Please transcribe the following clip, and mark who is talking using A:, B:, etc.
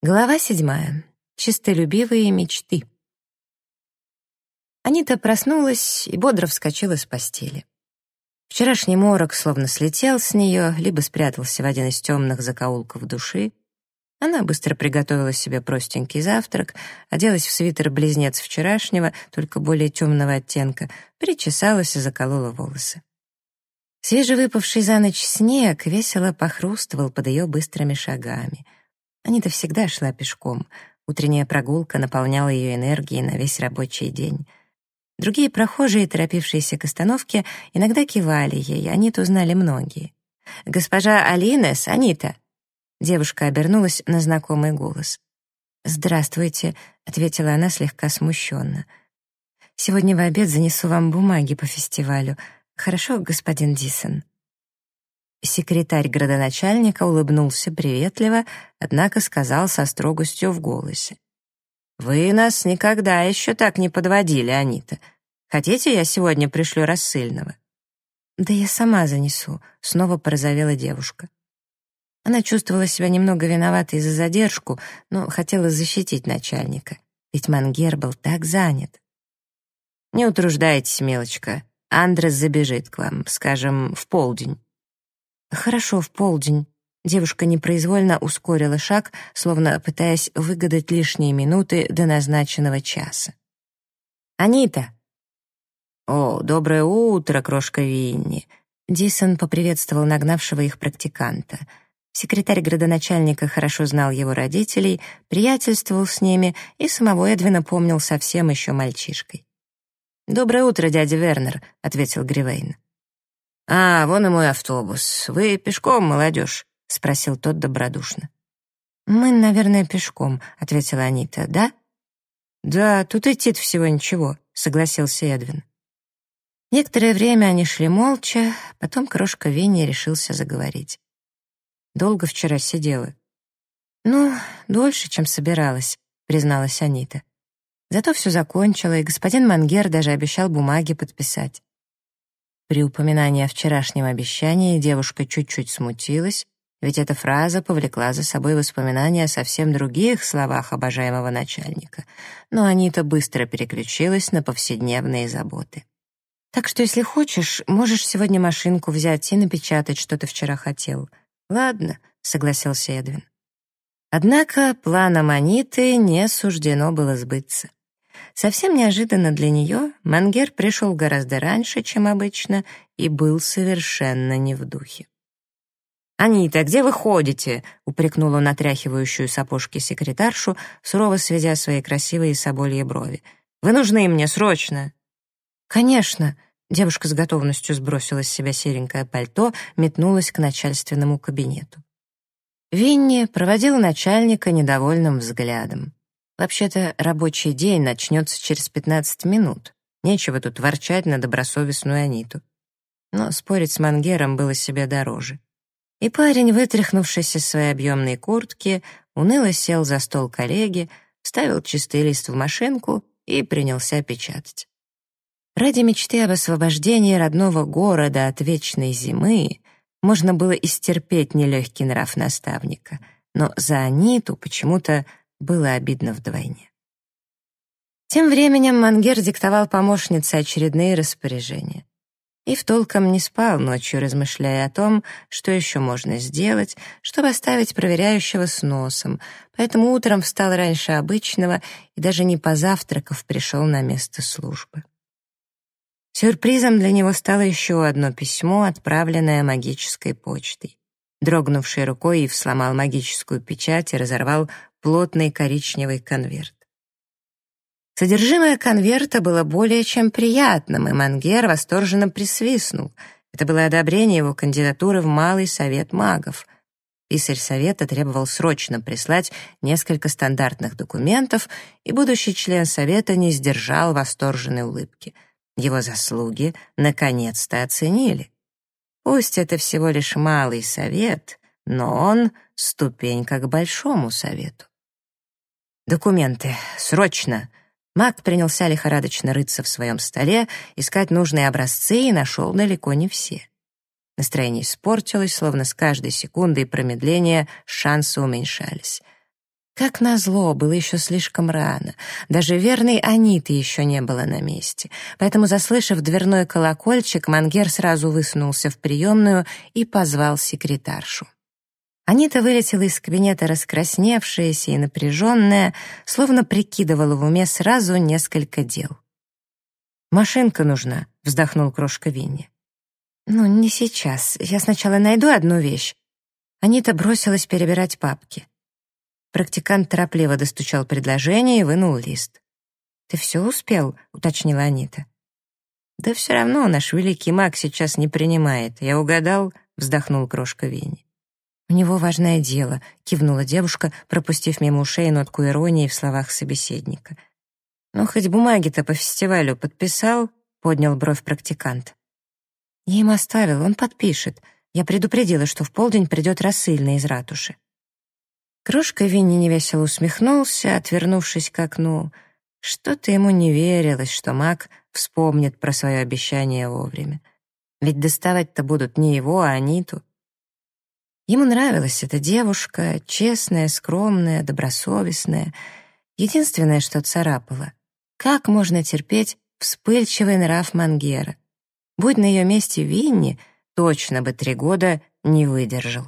A: Глава седьмая. Чистолюбивые мечты. Анита проснулась и бодро вскочила с постели. Вчерашний морок словно слетел с нее, либо спрятался в один из темных закоулков души. Она быстро приготовила себе простенький завтрак, оделась в свитер-близнец вчерашнего, только более темного оттенка, причесалась и заколола волосы. Свежевыпавший за ночь снег весело похрустывал под ее быстрыми шагами — Анита всегда шла пешком. Утренняя прогулка наполняла ее энергией на весь рабочий день. Другие прохожие, торопившиеся к остановке, иногда кивали ей, Аниту знали многие. «Госпожа Алинес, Анита!» Девушка обернулась на знакомый голос. «Здравствуйте», — ответила она слегка смущенно. «Сегодня в обед занесу вам бумаги по фестивалю. Хорошо, господин Дисон?» Секретарь градоначальника улыбнулся приветливо, однако сказал со строгостью в голосе. «Вы нас никогда еще так не подводили, Анита. Хотите, я сегодня пришлю рассыльного?» «Да я сама занесу», — снова порозовела девушка. Она чувствовала себя немного виноватой за задержку, но хотела защитить начальника, ведь Мангер был так занят. «Не утруждайтесь, мелочка. Андрес забежит к вам, скажем, в полдень». «Хорошо, в полдень». Девушка непроизвольно ускорила шаг, словно пытаясь выгадать лишние минуты до назначенного часа. «Анита!» «О, доброе утро, крошка Винни!» Дисон поприветствовал нагнавшего их практиканта. Секретарь градоначальника хорошо знал его родителей, приятельствовал с ними и самого Эдвина помнил совсем еще мальчишкой. «Доброе утро, дядя Вернер», — ответил Гривейн. «А, вон и мой автобус. Вы пешком, молодежь?» — спросил тот добродушно. «Мы, наверное, пешком», — ответила Анита. «Да?» «Да, тут идти всего ничего», — согласился Эдвин. Некоторое время они шли молча, потом крошка Винни решился заговорить. «Долго вчера сидела?» «Ну, дольше, чем собиралась», — призналась Анита. Зато все закончила, и господин Мангер даже обещал бумаги подписать. При упоминании о вчерашнем обещании девушка чуть-чуть смутилась, ведь эта фраза повлекла за собой воспоминания о совсем других словах обожаемого начальника. Но Анита быстро переключилась на повседневные заботы. «Так что, если хочешь, можешь сегодня машинку взять и напечатать, что ты вчера хотел». «Ладно», — согласился Эдвин. Однако планам Аниты не суждено было сбыться. Совсем неожиданно для нее Мангер пришел гораздо раньше, чем обычно, и был совершенно не в духе. «Анита, где вы ходите?» — упрекнул он отряхивающую сапожки секретаршу, сурово сведя свои красивые собольи брови. «Вы нужны мне срочно!» «Конечно!» — девушка с готовностью сбросила с себя серенькое пальто, метнулась к начальственному кабинету. Винни проводил начальника недовольным взглядом. Вообще-то рабочий день начнется через 15 минут. Нечего тут ворчать на добросовестную Аниту. Но спорить с Мангером было себе дороже. И парень, вытряхнувшись из своей объемной куртки, уныло сел за стол коллеги, вставил чистый лист в машинку и принялся печатать. Ради мечты об освобождении родного города от вечной зимы можно было истерпеть нелегкий нрав наставника, но за Аниту почему-то было обидно вдвойне. Тем временем Мангер диктовал помощнице очередные распоряжения. И в толком не спал ночью, размышляя о том, что еще можно сделать, чтобы оставить проверяющего с носом, поэтому утром встал раньше обычного и даже не позавтракав пришел на место службы. Сюрпризом для него стало еще одно письмо, отправленное магической почтой. Дрогнувшей рукой Ив сломал магическую печать и разорвал плотный коричневый конверт. Содержимое конверта было более чем приятным, и Мангер восторженно присвистнул. Это было одобрение его кандидатуры в Малый совет магов. Писарь совета требовал срочно прислать несколько стандартных документов, и будущий член совета не сдержал восторженной улыбки. Его заслуги наконец-то оценили. Пусть это всего лишь малый совет, но он — ступенька к большому совету. «Документы! Срочно!» Мак принялся лихорадочно рыться в своем столе, искать нужные образцы и нашел далеко не все. Настроение испортилось, словно с каждой секундой промедления шансы уменьшались. Как назло, было еще слишком рано. Даже верной Аниты еще не было на месте. Поэтому, заслышав дверной колокольчик, Мангер сразу высунулся в приемную и позвал секретаршу. Анита вылетела из кабинета раскрасневшаяся и напряженная, словно прикидывала в уме сразу несколько дел. «Машинка нужна», — вздохнул крошка Винни. «Ну, не сейчас. Я сначала найду одну вещь». Анита бросилась перебирать папки. Практикант торопливо достучал предложение и вынул лист. «Ты все успел?» — уточнила Анита. «Да все равно наш великий маг сейчас не принимает. Я угадал?» — вздохнул крошка Винни. «У него важное дело», — кивнула девушка, пропустив мимо ушей нотку иронии в словах собеседника. «Ну, хоть бумаги-то по фестивалю подписал?» — поднял бровь практикант. «Я им оставил, он подпишет. Я предупредила, что в полдень придет рассыльный из ратуши». Крошка Винни невесело усмехнулся, отвернувшись к окну. Что-то ему не верилось, что маг вспомнит про свое обещание вовремя. Ведь доставать-то будут не его, а Аниту. Ему нравилась эта девушка, честная, скромная, добросовестная. Единственное, что царапало — как можно терпеть вспыльчивый нрав Мангера? Будь на ее месте Винни, точно бы три года не выдержал.